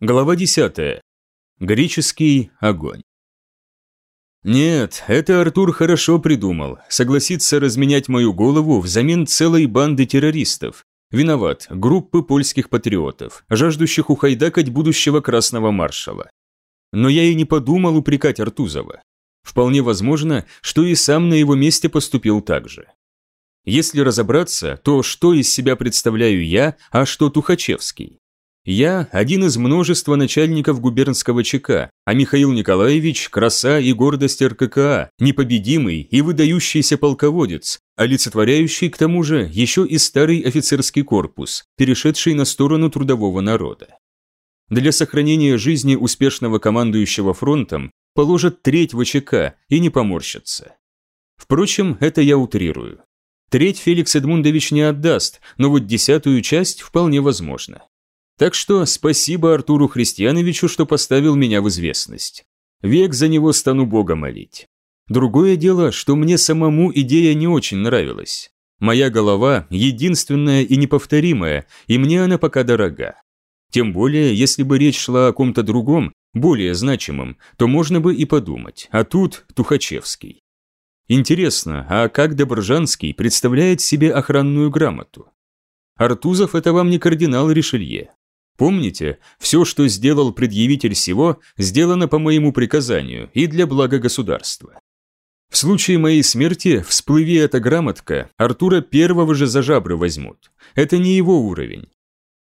Глава 10. Греческий огонь. Нет, это Артур хорошо придумал. Согласиться разменять мою голову взамен целой банды террористов. Виноват, группы польских патриотов, жаждущих ухайдакать будущего красного маршала. Но я и не подумал упрекать Артузова. Вполне возможно, что и сам на его месте поступил так же. Если разобраться, то что из себя представляю я, а что Тухачевский? Я – один из множества начальников губернского ЧК, а Михаил Николаевич – краса и гордость РККА, непобедимый и выдающийся полководец, олицетворяющий к тому же еще и старый офицерский корпус, перешедший на сторону трудового народа. Для сохранения жизни успешного командующего фронтом положат треть ВЧК и не поморщатся. Впрочем, это я утрирую. Треть Феликс Эдмундович не отдаст, но вот десятую часть вполне возможно. Так что спасибо Артуру Христиановичу, что поставил меня в известность. Век за него стану Бога молить. Другое дело, что мне самому идея не очень нравилась. Моя голова единственная и неповторимая, и мне она пока дорога. Тем более, если бы речь шла о ком-то другом, более значимом, то можно бы и подумать, а тут Тухачевский. Интересно, а как Добржанский представляет себе охранную грамоту? Артузов – это вам не кардинал Ришелье. Помните, все, что сделал предъявитель всего, сделано по моему приказанию и для блага государства. В случае моей смерти, всплыви эта грамотка, Артура первого же за жабры возьмут. Это не его уровень.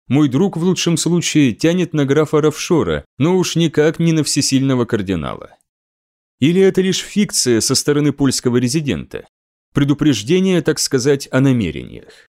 Мой друг в лучшем случае тянет на графа Равшора, но уж никак не на всесильного кардинала. Или это лишь фикция со стороны польского резидента? Предупреждение, так сказать, о намерениях.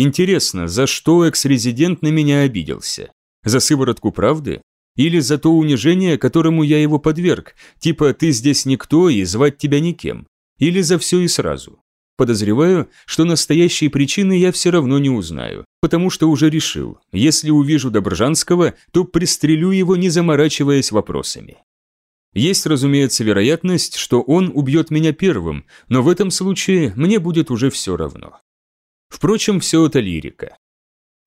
Интересно, за что экс-резидент на меня обиделся? За сыворотку правды? Или за то унижение, которому я его подверг, типа «ты здесь никто и звать тебя никем»? Или за все и сразу? Подозреваю, что настоящей причины я все равно не узнаю, потому что уже решил, если увижу Добржанского, то пристрелю его, не заморачиваясь вопросами. Есть, разумеется, вероятность, что он убьет меня первым, но в этом случае мне будет уже все равно. Впрочем, все это лирика.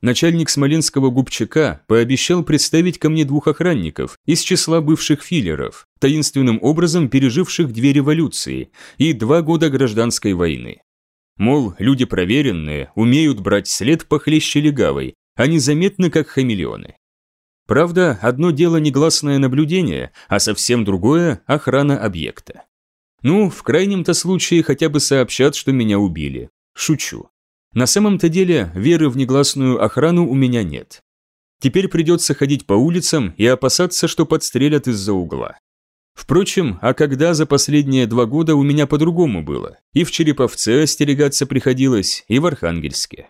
Начальник Смоленского губчака пообещал представить ко мне двух охранников из числа бывших филлеров, таинственным образом переживших две революции и два года гражданской войны. Мол, люди проверенные, умеют брать след похлеще легавой, а незаметны как хамелеоны. Правда, одно дело негласное наблюдение, а совсем другое – охрана объекта. Ну, в крайнем-то случае хотя бы сообщат, что меня убили. Шучу. На самом-то деле, веры в негласную охрану у меня нет. Теперь придется ходить по улицам и опасаться, что подстрелят из-за угла. Впрочем, а когда за последние два года у меня по-другому было? И в Череповце остерегаться приходилось, и в Архангельске.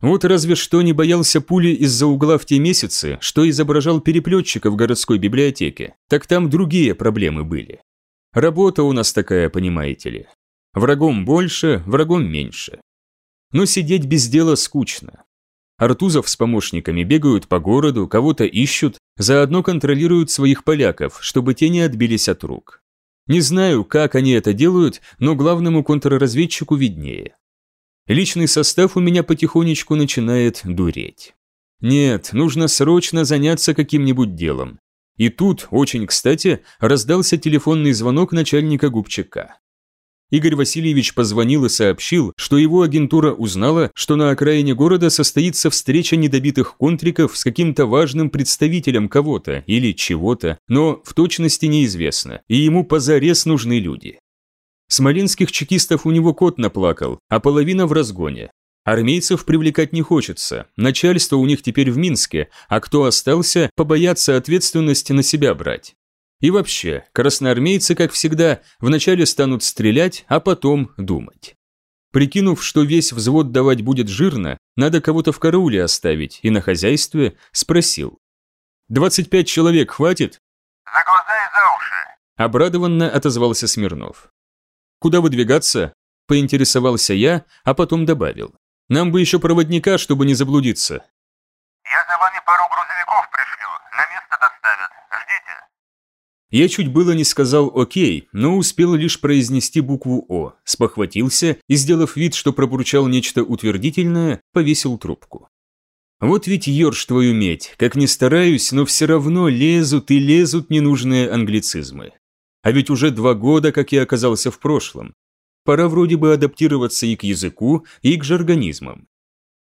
Вот разве что не боялся пули из-за угла в те месяцы, что изображал переплетчика в городской библиотеке, так там другие проблемы были. Работа у нас такая, понимаете ли. Врагом больше, врагом меньше. Но сидеть без дела скучно. Артузов с помощниками бегают по городу, кого-то ищут, заодно контролируют своих поляков, чтобы те не отбились от рук. Не знаю, как они это делают, но главному контрразведчику виднее. Личный состав у меня потихонечку начинает дуреть. Нет, нужно срочно заняться каким-нибудь делом. И тут, очень кстати, раздался телефонный звонок начальника губчака. Игорь Васильевич позвонил и сообщил, что его агентура узнала, что на окраине города состоится встреча недобитых контриков с каким-то важным представителем кого-то или чего-то, но в точности неизвестно, и ему позарез нужны люди. Смоленских чекистов у него кот наплакал, а половина в разгоне. Армейцев привлекать не хочется, начальство у них теперь в Минске, а кто остался, побоятся ответственности на себя брать. И вообще, красноармейцы, как всегда, вначале станут стрелять, а потом думать. Прикинув, что весь взвод давать будет жирно, надо кого-то в карауле оставить, и на хозяйстве спросил. «Двадцать пять человек хватит?» «За глаза и за уши!» Обрадованно отозвался Смирнов. «Куда выдвигаться?» – поинтересовался я, а потом добавил. «Нам бы еще проводника, чтобы не заблудиться». «Я за вами пару грузовиков пришлю, на место доставят. Ждите!» Я чуть было не сказал «Окей», но успел лишь произнести букву «О», спохватился и, сделав вид, что пробурчал нечто утвердительное, повесил трубку. Вот ведь ерш твою медь, как ни стараюсь, но все равно лезут и лезут ненужные англицизмы. А ведь уже два года, как я оказался в прошлом. Пора вроде бы адаптироваться и к языку, и к жаргонизмам.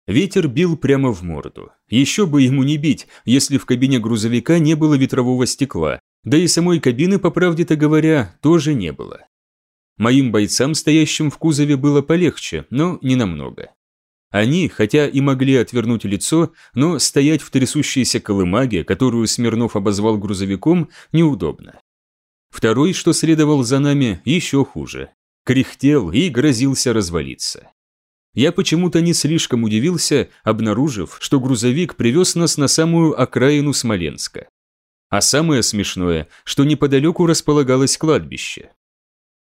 Ветер бил прямо в морду. Еще бы ему не бить, если в кабине грузовика не было ветрового стекла, да и самой кабины, по правде-то говоря, тоже не было. Моим бойцам, стоящим в кузове, было полегче, но не намного. Они, хотя и могли отвернуть лицо, но стоять в трясущейся колымаге, которую Смирнов обозвал грузовиком, неудобно. Второй, что следовал за нами, еще хуже. Кряхтел и грозился развалиться. Я почему-то не слишком удивился, обнаружив, что грузовик привез нас на самую окраину Смоленска. А самое смешное, что неподалеку располагалось кладбище.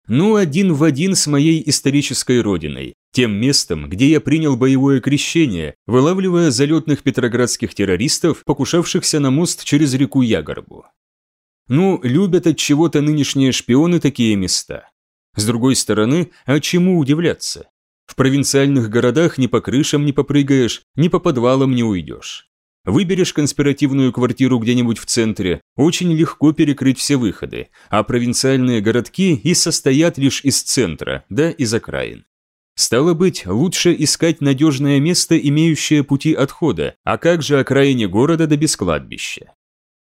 Ну, один в один с моей исторической родиной, тем местом, где я принял боевое крещение, вылавливая залетных петроградских террористов, покушавшихся на мост через реку Ягорбу. Ну, любят от чего-то нынешние шпионы такие места. С другой стороны, а чему удивляться? В провинциальных городах ни по крышам не попрыгаешь, ни по подвалам не уйдешь. Выберешь конспиративную квартиру где-нибудь в центре, очень легко перекрыть все выходы, а провинциальные городки и состоят лишь из центра, да из окраин. Стало быть, лучше искать надежное место, имеющее пути отхода, а как же окраине города до да без?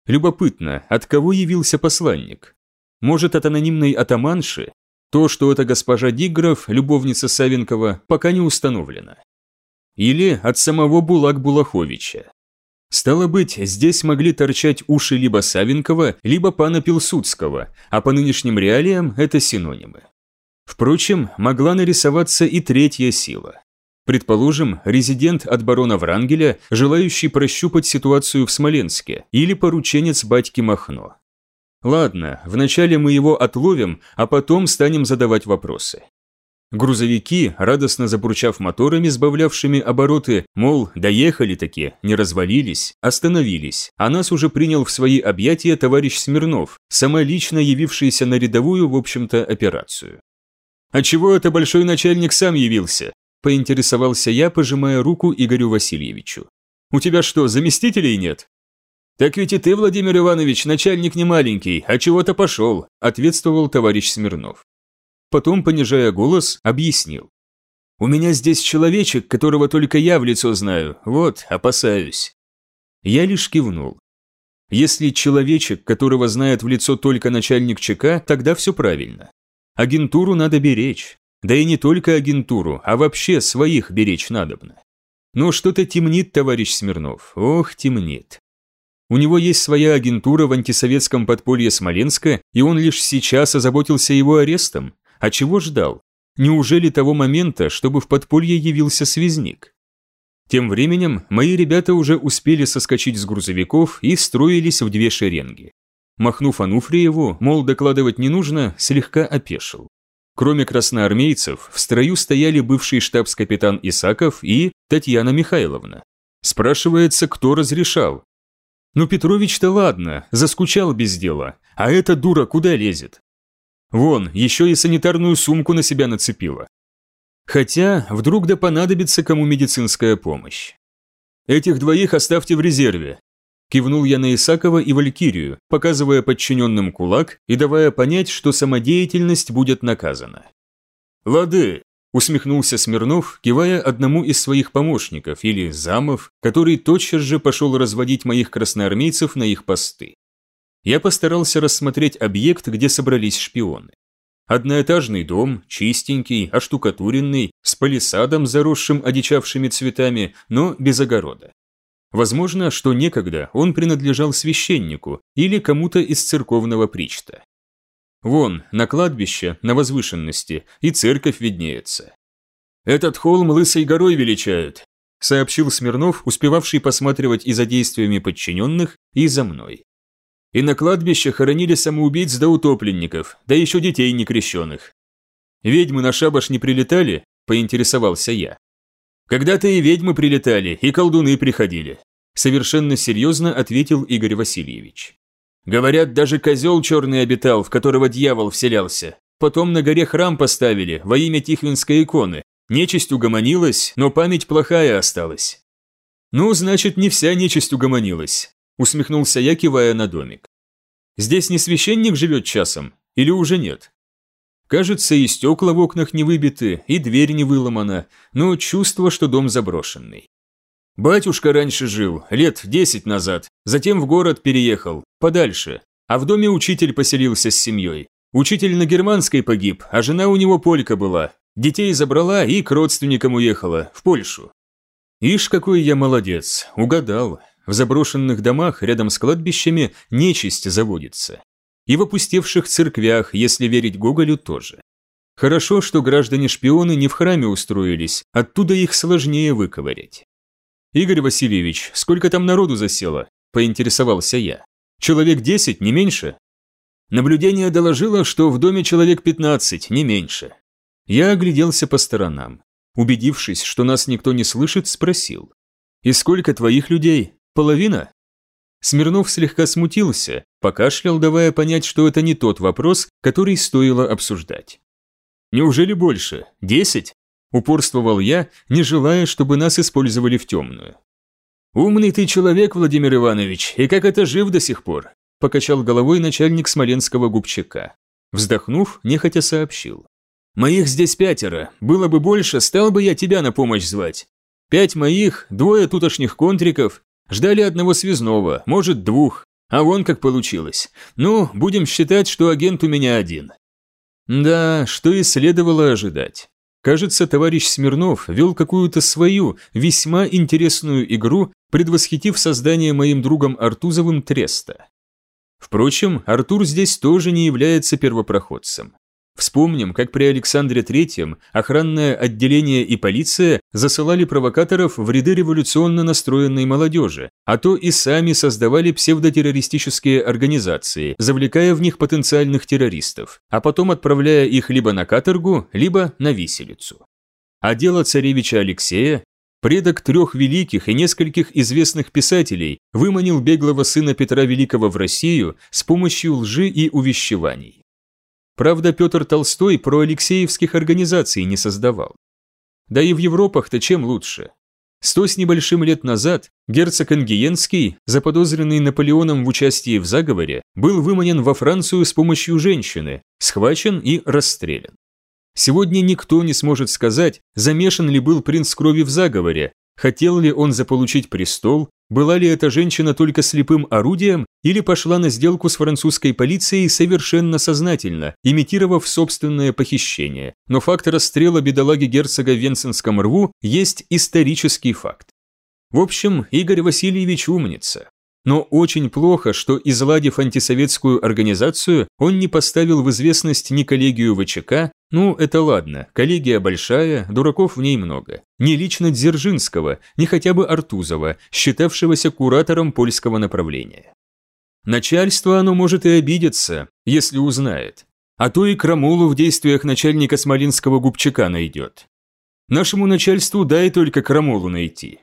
Любопытно, от кого явился посланник? Может, от анонимной атаманши? То, что это госпожа Дигров, любовница Савенкова, пока не установлено. Или от самого Булак Булаховича. Стало быть, здесь могли торчать уши либо Савенкова, либо пана Пилсудского, а по нынешним реалиям это синонимы. Впрочем, могла нарисоваться и третья сила. Предположим, резидент от барона Врангеля, желающий прощупать ситуацию в Смоленске, или порученец батьки Махно. Ладно, вначале мы его отловим, а потом станем задавать вопросы. Грузовики, радостно забурчав моторами, сбавлявшими обороты, мол, доехали таки, не развалились, остановились, а нас уже принял в свои объятия товарищ Смирнов, самолично явившийся на рядовую, в общем-то, операцию. «А чего это большой начальник сам явился?» – поинтересовался я, пожимая руку Игорю Васильевичу. «У тебя что, заместителей нет?» «Так ведь и ты, Владимир Иванович, начальник не маленький, а чего-то пошел», – ответствовал товарищ Смирнов потом, понижая голос, объяснил. «У меня здесь человечек, которого только я в лицо знаю, вот, опасаюсь». Я лишь кивнул. Если человечек, которого знает в лицо только начальник ЧК, тогда все правильно. Агентуру надо беречь. Да и не только агентуру, а вообще своих беречь надобно. Но что-то темнит, товарищ Смирнов, ох, темнит. У него есть своя агентура в антисоветском подполье Смоленска, и он лишь сейчас озаботился его арестом. А чего ждал? Неужели того момента, чтобы в подполье явился связник? Тем временем мои ребята уже успели соскочить с грузовиков и строились в две шеренги. Махнув Ануфриеву, мол, докладывать не нужно, слегка опешил. Кроме красноармейцев, в строю стояли бывший штабс-капитан Исаков и Татьяна Михайловна. Спрашивается, кто разрешал. Ну, Петрович-то ладно, заскучал без дела, а эта дура куда лезет? Вон, еще и санитарную сумку на себя нацепила. Хотя, вдруг да понадобится кому медицинская помощь. Этих двоих оставьте в резерве. Кивнул я на Исакова и Валькирию, показывая подчиненным кулак и давая понять, что самодеятельность будет наказана. «Лады», – усмехнулся Смирнов, кивая одному из своих помощников или замов, который тотчас же пошел разводить моих красноармейцев на их посты я постарался рассмотреть объект, где собрались шпионы. Одноэтажный дом, чистенький, оштукатуренный, с палисадом, заросшим одичавшими цветами, но без огорода. Возможно, что некогда он принадлежал священнику или кому-то из церковного причта. Вон, на кладбище, на возвышенности, и церковь виднеется. «Этот холм лысой горой величают», сообщил Смирнов, успевавший посматривать и за действиями подчиненных, и за мной. И на кладбище хоронили самоубийц да утопленников, да еще детей некрещенных. Ведьмы на шабаш не прилетали? Поинтересовался я. Когда-то и ведьмы прилетали, и колдуны приходили. Совершенно серьезно ответил Игорь Васильевич. Говорят, даже козел черный обитал, в которого дьявол вселялся. Потом на горе храм поставили во имя Тихвинской иконы. Нечисть угомонилась, но память плохая осталась. «Ну, значит, не вся нечисть угомонилась», – усмехнулся я, кивая на домик. «Здесь не священник живет часом? Или уже нет?» Кажется, и стекла в окнах не выбиты, и дверь не выломана, но чувство, что дом заброшенный. Батюшка раньше жил, лет десять назад, затем в город переехал, подальше, а в доме учитель поселился с семьей. Учитель на германской погиб, а жена у него полька была. Детей забрала и к родственникам уехала, в Польшу. Ишь, какой я молодец, угадал. В заброшенных домах рядом с кладбищами нечисть заводится. И в опустевших церквях, если верить Гоголю, тоже. Хорошо, что граждане-шпионы не в храме устроились, оттуда их сложнее выковырять. «Игорь Васильевич, сколько там народу засело?» – поинтересовался я. «Человек десять, не меньше?» Наблюдение доложило, что в доме человек пятнадцать, не меньше. Я огляделся по сторонам. Убедившись, что нас никто не слышит, спросил. «И сколько твоих людей? Половина?» Смирнов слегка смутился, покашлял, давая понять, что это не тот вопрос, который стоило обсуждать. «Неужели больше? Десять?» Упорствовал я, не желая, чтобы нас использовали в темную. «Умный ты человек, Владимир Иванович, и как это жив до сих пор?» Покачал головой начальник смоленского губчака. Вздохнув, нехотя сообщил. Моих здесь пятеро. Было бы больше, стал бы я тебя на помощь звать. Пять моих, двое тутошних контриков. Ждали одного связного, может, двух. А вон как получилось. Ну, будем считать, что агент у меня один. Да, что и следовало ожидать. Кажется, товарищ Смирнов вел какую-то свою, весьма интересную игру, предвосхитив создание моим другом Артузовым Треста. Впрочем, Артур здесь тоже не является первопроходцем. Вспомним, как при Александре III охранное отделение и полиция засылали провокаторов в ряды революционно настроенной молодежи, а то и сами создавали псевдотеррористические организации, завлекая в них потенциальных террористов, а потом отправляя их либо на каторгу, либо на виселицу. А дело царевича Алексея предок трех великих и нескольких известных писателей, выманил беглого сына Петра Великого в Россию с помощью лжи и увещеваний. Правда, Петр Толстой про Алексеевских организаций не создавал. Да и в Европах-то чем лучше? Сто с небольшим лет назад герцог Ангиенский, заподозренный Наполеоном в участии в заговоре, был выманен во Францию с помощью женщины, схвачен и расстрелян. Сегодня никто не сможет сказать, замешан ли был принц крови в заговоре, хотел ли он заполучить престол была ли эта женщина только слепым орудием или пошла на сделку с французской полицией совершенно сознательно, имитировав собственное похищение? Но факт расстрела бедолаги герцога в Венценском рву есть исторический факт. В общем, Игорь Васильевич умница. Но очень плохо, что, изладив антисоветскую организацию, он не поставил в известность ни коллегию ВЧК, ну, это ладно, коллегия большая, дураков в ней много. Не лично Дзержинского, не хотя бы Артузова, считавшегося куратором польского направления. Начальство оно может и обидеться, если узнает. А то и крамулу в действиях начальника Смолинского губчака найдет. Нашему начальству дай только крамулу найти.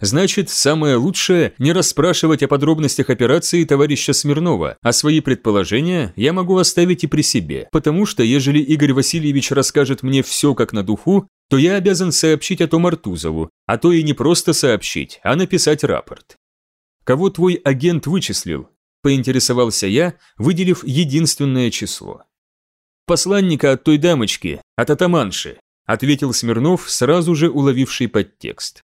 Значит, самое лучшее – не расспрашивать о подробностях операции товарища Смирнова, а свои предположения я могу оставить и при себе, потому что ежели Игорь Васильевич расскажет мне все как на духу, то я обязан сообщить о том Артузову, а то и не просто сообщить, а написать рапорт. Кого твой агент вычислил? Поинтересовался я, выделив единственное число. Посланника от той дамочки, от атаманши, ответил Смирнов, сразу же уловивший подтекст.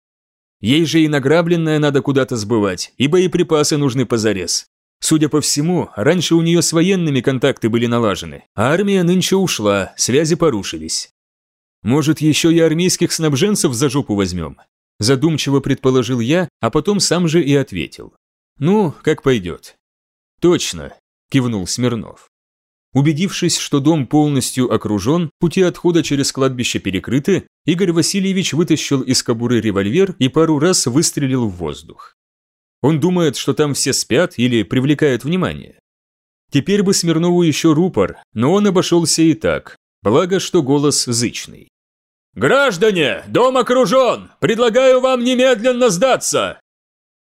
Ей же и награбленное надо куда-то сбывать, и боеприпасы нужны позарез. Судя по всему, раньше у нее с военными контакты были налажены, а армия нынче ушла, связи порушились. Может, еще и армейских снабженцев за жопу возьмем? Задумчиво предположил я, а потом сам же и ответил. Ну, как пойдет. Точно, кивнул Смирнов. Убедившись, что дом полностью окружен, пути отхода через кладбище перекрыты, Игорь Васильевич вытащил из кобуры револьвер и пару раз выстрелил в воздух. Он думает, что там все спят или привлекают внимание. Теперь бы Смирнову еще рупор, но он обошелся и так, благо, что голос зычный. «Граждане, дом окружен! Предлагаю вам немедленно сдаться!»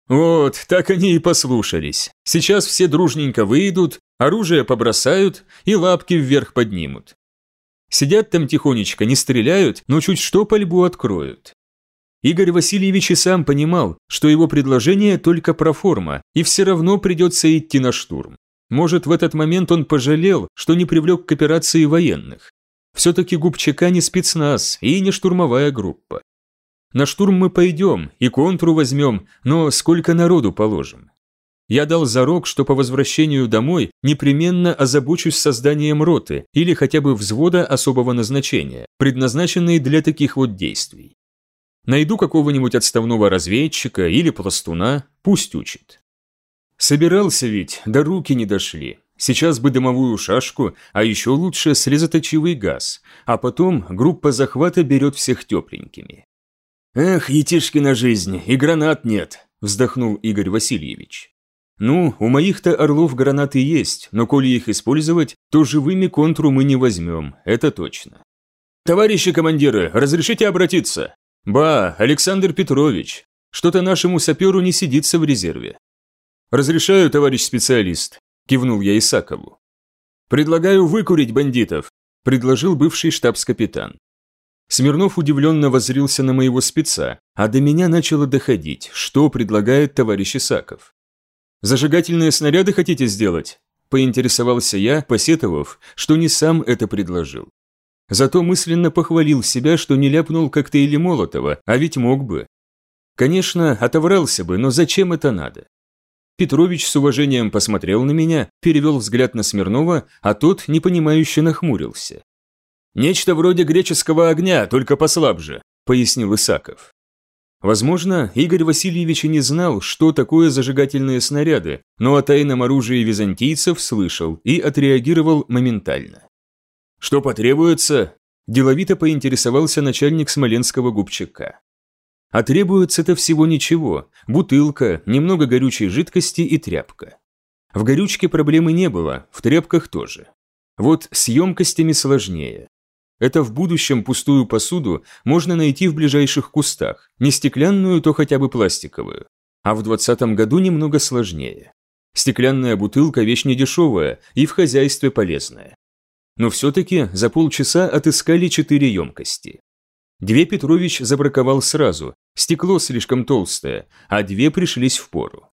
Вот, так они и послушались. Сейчас все дружненько выйдут, оружие побросают и лапки вверх поднимут. Сидят там тихонечко, не стреляют, но чуть что пальбу откроют. Игорь Васильевич и сам понимал, что его предложение только проформа, и все равно придется идти на штурм. Может, в этот момент он пожалел, что не привлек к операции военных. Все-таки губчака не спецназ и не штурмовая группа. На штурм мы пойдем и контру возьмем, но сколько народу положим? Я дал зарок, что по возвращению домой непременно озабочусь созданием роты или хотя бы взвода особого назначения, предназначенной для таких вот действий. Найду какого-нибудь отставного разведчика или пластуна, пусть учит. Собирался ведь, до руки не дошли. Сейчас бы дымовую шашку, а еще лучше слезоточивый газ, а потом группа захвата берет всех тепленькими. «Эх, Етишкина жизнь, и гранат нет», – вздохнул Игорь Васильевич. «Ну, у моих-то орлов гранаты есть, но коли их использовать, то живыми контру мы не возьмем, это точно». «Товарищи командиры, разрешите обратиться?» «Ба, Александр Петрович, что-то нашему саперу не сидится в резерве». «Разрешаю, товарищ специалист», – кивнул я Исакову. «Предлагаю выкурить бандитов», – предложил бывший штабс-капитан. Смирнов удивленно воззрился на моего спеца, а до меня начало доходить, что предлагает товарищ Исаков. «Зажигательные снаряды хотите сделать?» – поинтересовался я, посетовав, что не сам это предложил. Зато мысленно похвалил себя, что не ляпнул коктейли Молотова, а ведь мог бы. Конечно, отоврался бы, но зачем это надо? Петрович с уважением посмотрел на меня, перевел взгляд на Смирнова, а тот непонимающе нахмурился. «Нечто вроде греческого огня, только послабже», – пояснил Исаков. Возможно, Игорь Васильевич и не знал, что такое зажигательные снаряды, но о тайном оружии византийцев слышал и отреагировал моментально. «Что потребуется?» – деловито поинтересовался начальник смоленского губчака. А требуется-то всего ничего – бутылка, немного горючей жидкости и тряпка. В горючке проблемы не было, в тряпках тоже. Вот с емкостями сложнее. Это в будущем пустую посуду можно найти в ближайших кустах, не стеклянную, то хотя бы пластиковую. А в 20 году немного сложнее. Стеклянная бутылка – вещь недешевая и в хозяйстве полезная но все-таки за полчаса отыскали четыре емкости. Две Петрович забраковал сразу, стекло слишком толстое, а две пришлись в пору.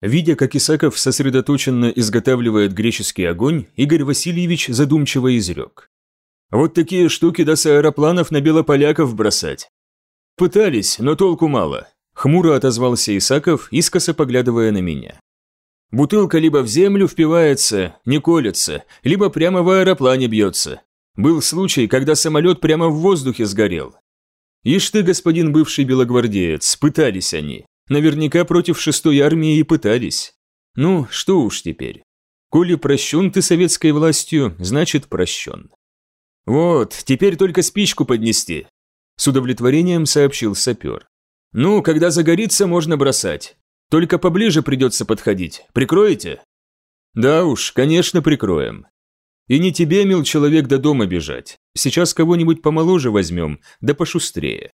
Видя, как Исаков сосредоточенно изготавливает греческий огонь, Игорь Васильевич задумчиво изрек. «Вот такие штуки до с аэропланов на белополяков бросать». «Пытались, но толку мало», – хмуро отозвался Исаков, искоса поглядывая на меня. Бутылка либо в землю впивается, не колется, либо прямо в аэроплане бьется. Был случай, когда самолет прямо в воздухе сгорел. Ишь ты, господин бывший белогвардеец, пытались они. Наверняка против шестой армии и пытались. Ну, что уж теперь. Коли прощен ты советской властью, значит прощен. Вот, теперь только спичку поднести. С удовлетворением сообщил сапер. Ну, когда загорится, можно бросать. Только поближе придется подходить. Прикроете?» «Да уж, конечно, прикроем. И не тебе, мил человек, до дома бежать. Сейчас кого-нибудь помоложе возьмем, да пошустрее».